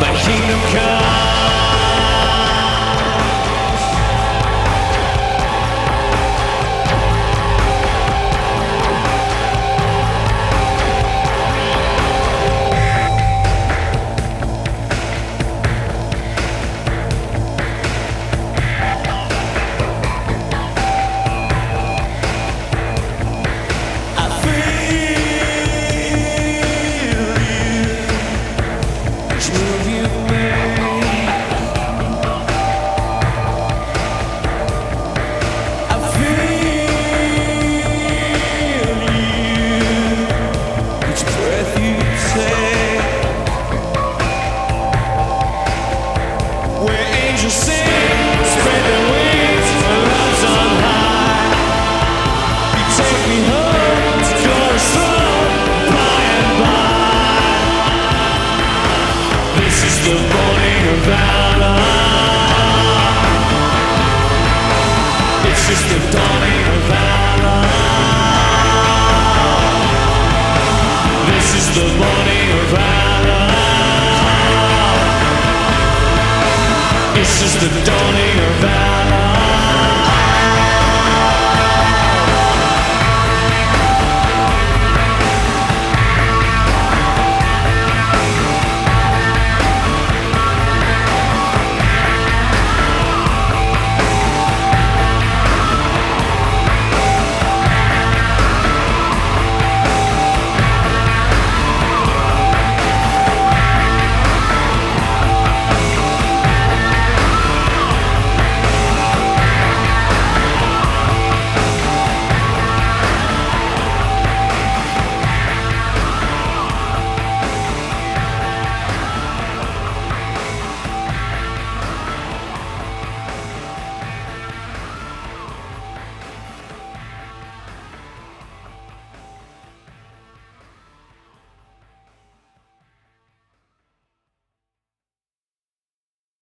my kingdom comes. This is the morning of valor. This is the dawning of valor. This is the of valor. This is the dawning of.